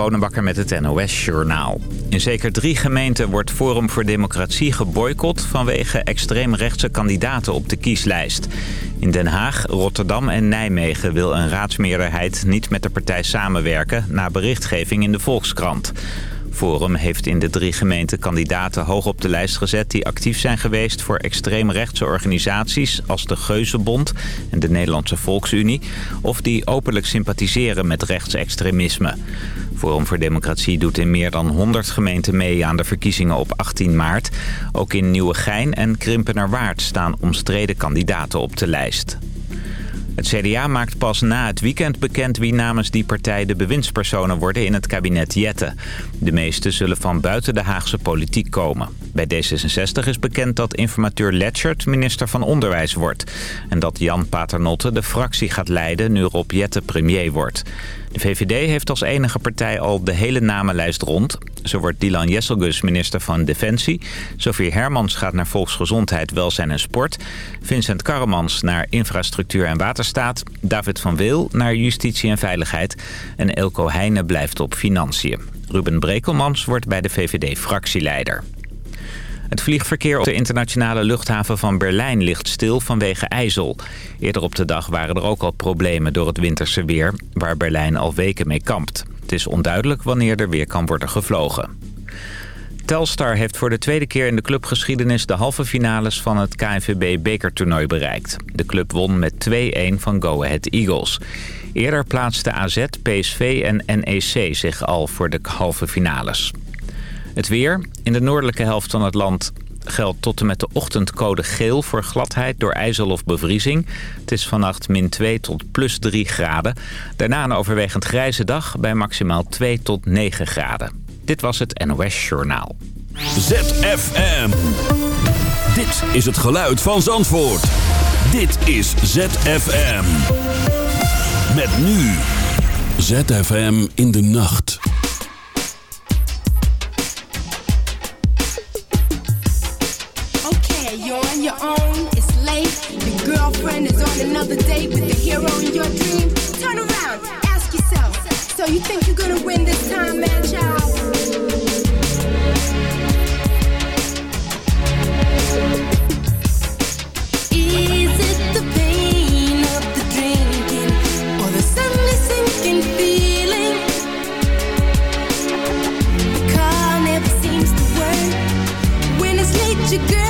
Bonenbakker met het NOS Journaal. In zeker drie gemeenten wordt Forum voor Democratie geboycott... vanwege extreemrechtse kandidaten op de kieslijst. In Den Haag, Rotterdam en Nijmegen wil een raadsmeerderheid niet met de partij samenwerken... na berichtgeving in de Volkskrant. Forum heeft in de drie gemeenten kandidaten hoog op de lijst gezet... die actief zijn geweest voor extreemrechtse organisaties... als de Geuzenbond en de Nederlandse Volksunie... of die openlijk sympathiseren met rechtsextremisme. Forum voor Democratie doet in meer dan 100 gemeenten mee aan de verkiezingen op 18 maart. Ook in Nieuwegein en Krimpenerwaard staan omstreden kandidaten op de lijst. Het CDA maakt pas na het weekend bekend wie namens die partij de bewindspersonen worden in het kabinet Jette. De meeste zullen van buiten de Haagse politiek komen. Bij D66 is bekend dat informateur Letchert minister van Onderwijs wordt. En dat Jan Paternotte de fractie gaat leiden nu Rob Jette premier wordt. De VVD heeft als enige partij al de hele namenlijst rond. Zo wordt Dylan Jesselgus minister van Defensie. Sofie Hermans gaat naar Volksgezondheid, Welzijn en Sport. Vincent Karremans naar Infrastructuur en Waterstaat. David van Weel naar Justitie en Veiligheid. En Elko Heijnen blijft op Financiën. Ruben Brekelmans wordt bij de VVD fractieleider. Het vliegverkeer op de internationale luchthaven van Berlijn ligt stil vanwege ijzel. Eerder op de dag waren er ook al problemen door het winterse weer, waar Berlijn al weken mee kampt. Het is onduidelijk wanneer er weer kan worden gevlogen. Telstar heeft voor de tweede keer in de clubgeschiedenis de halve finales van het KNVB-bekertoernooi bereikt. De club won met 2-1 van Go Ahead Eagles. Eerder plaatsten AZ, PSV en NEC zich al voor de halve finales. Het weer. In de noordelijke helft van het land geldt tot en met de ochtend code geel voor gladheid door ijzel of bevriezing. Het is vannacht min 2 tot plus 3 graden. Daarna een overwegend grijze dag bij maximaal 2 tot 9 graden. Dit was het NOS Journaal. ZFM. Dit is het geluid van Zandvoort. Dit is ZFM. Met nu. ZFM in de nacht. Girlfriend is on another date with the hero in your dream. Turn around, ask yourself. So you think you're gonna win this time, man, child? through the speaker boxes. Lies my diagnosis, cause I believe in miracles and words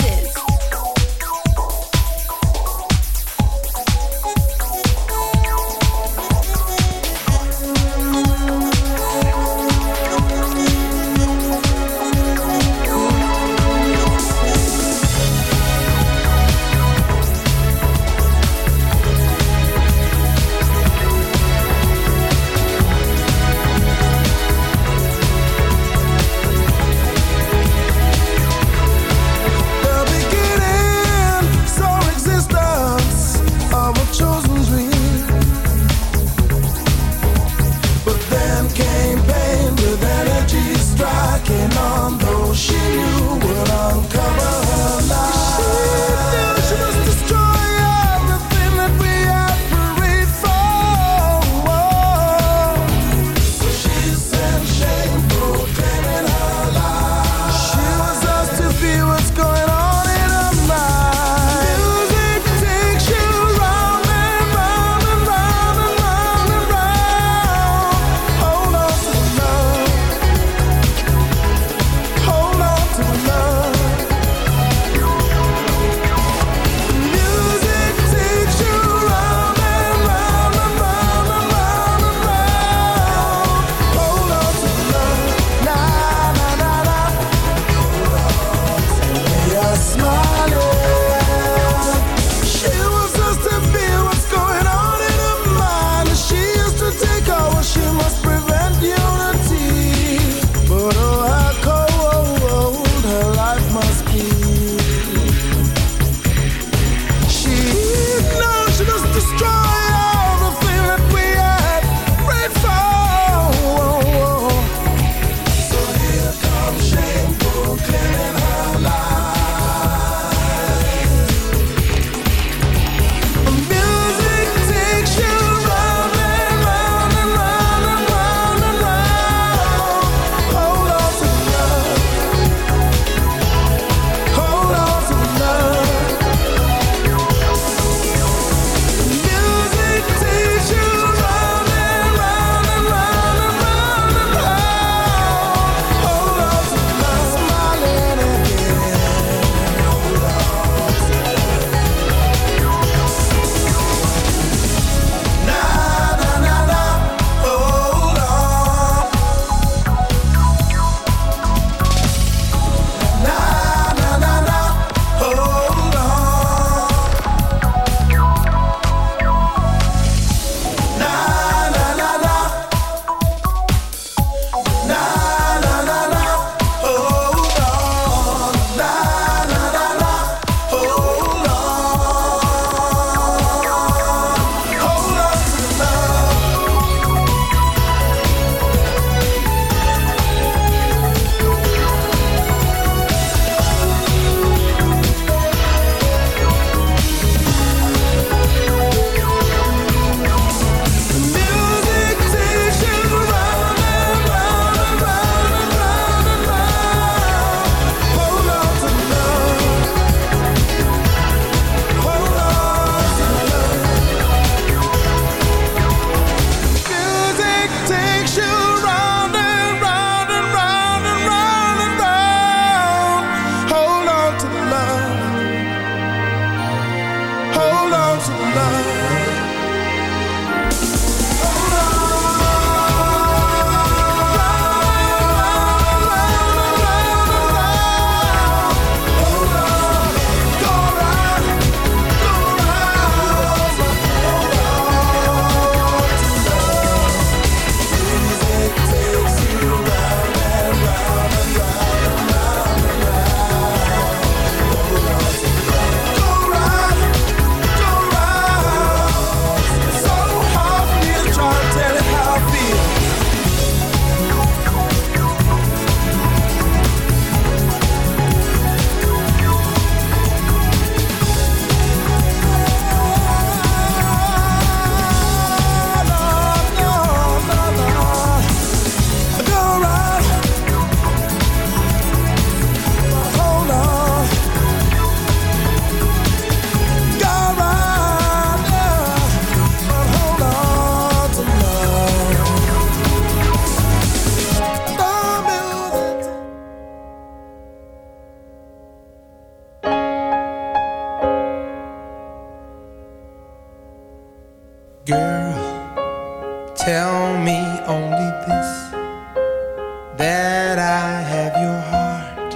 that I have your heart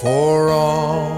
for all.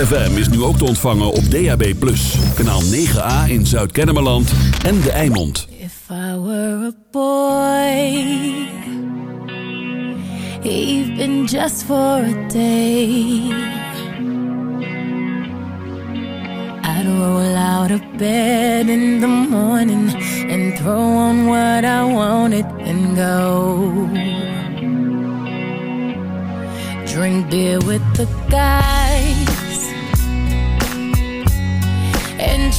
ZFM is nu ook te ontvangen op DAB+. Kanaal 9A in Zuid-Kennemerland en De Eimond. If I were a boy Even just for a day I'd roll out of bed in the morning And throw on what I wanted and go Drink beer with the guys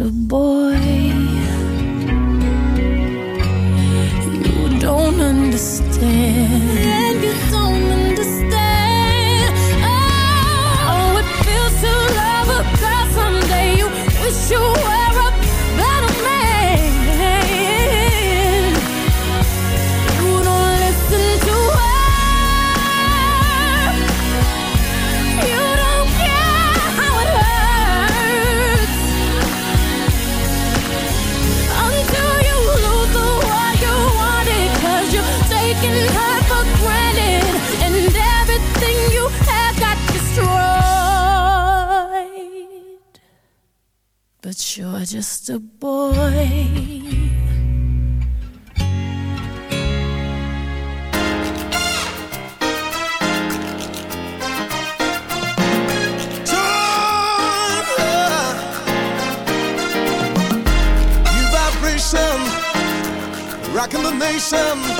a boy. You don't understand. And you don't understand. Oh, it feels to love a girl someday. You wish you just a boy. Rocking the nation.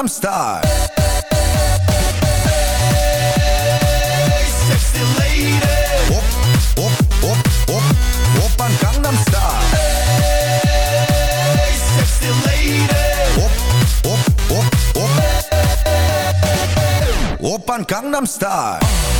Gangnam Style. Op Gangnam Style.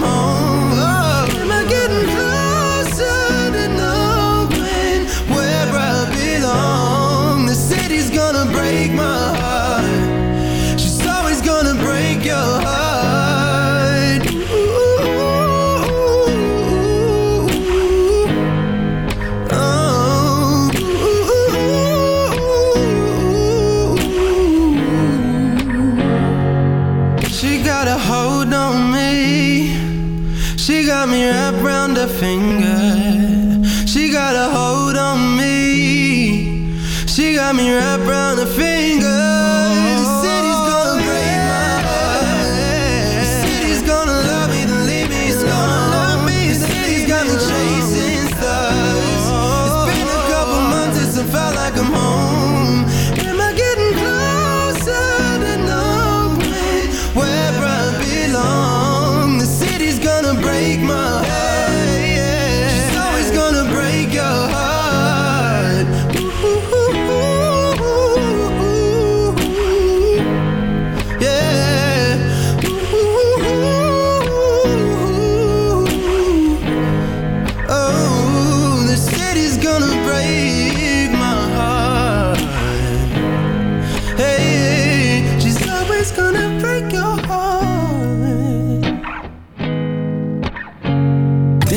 like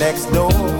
next door.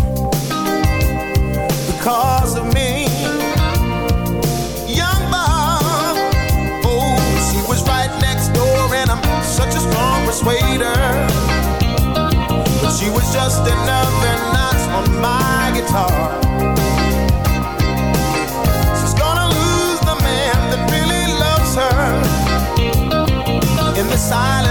Was just another notch on my guitar. She's gonna lose the man that really loves her. In the silence,